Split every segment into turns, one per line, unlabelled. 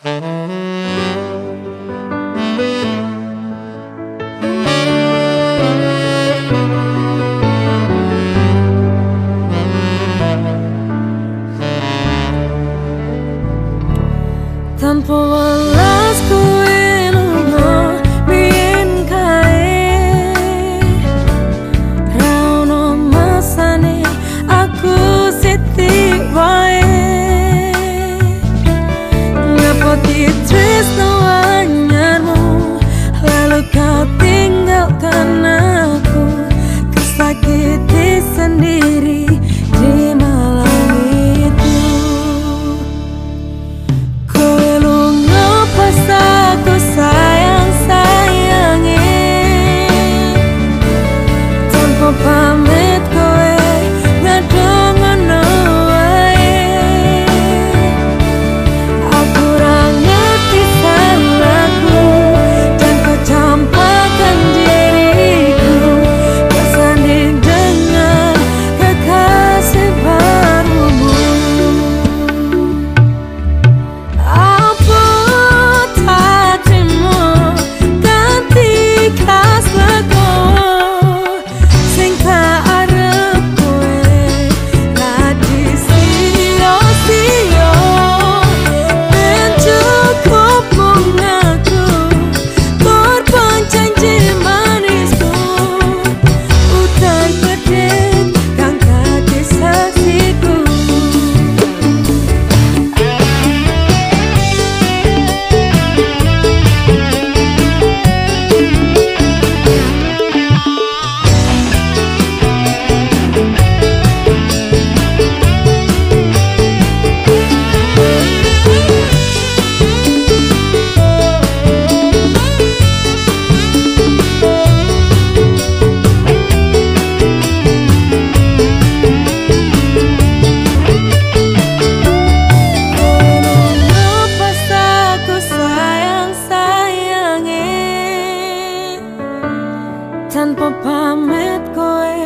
Tanpa walasku tanpa pamit kowe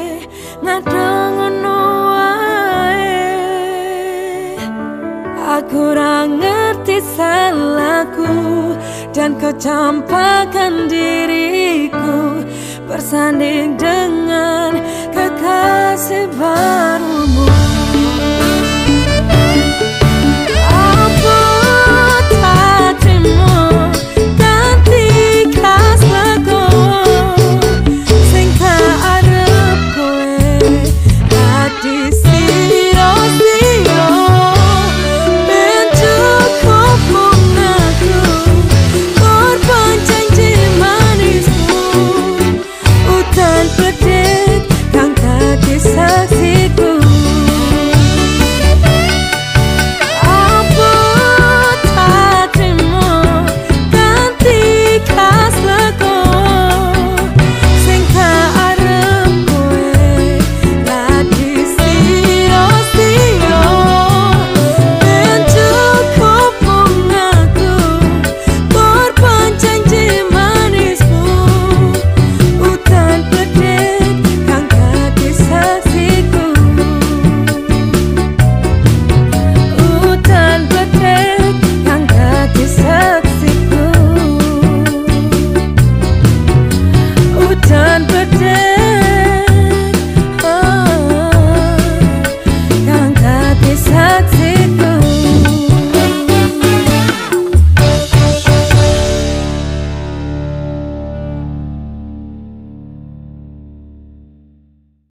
ngadong ngono wae. Aku ora ngerti salahku dan kau campakkan diriku bersanding dengan kekasih barumu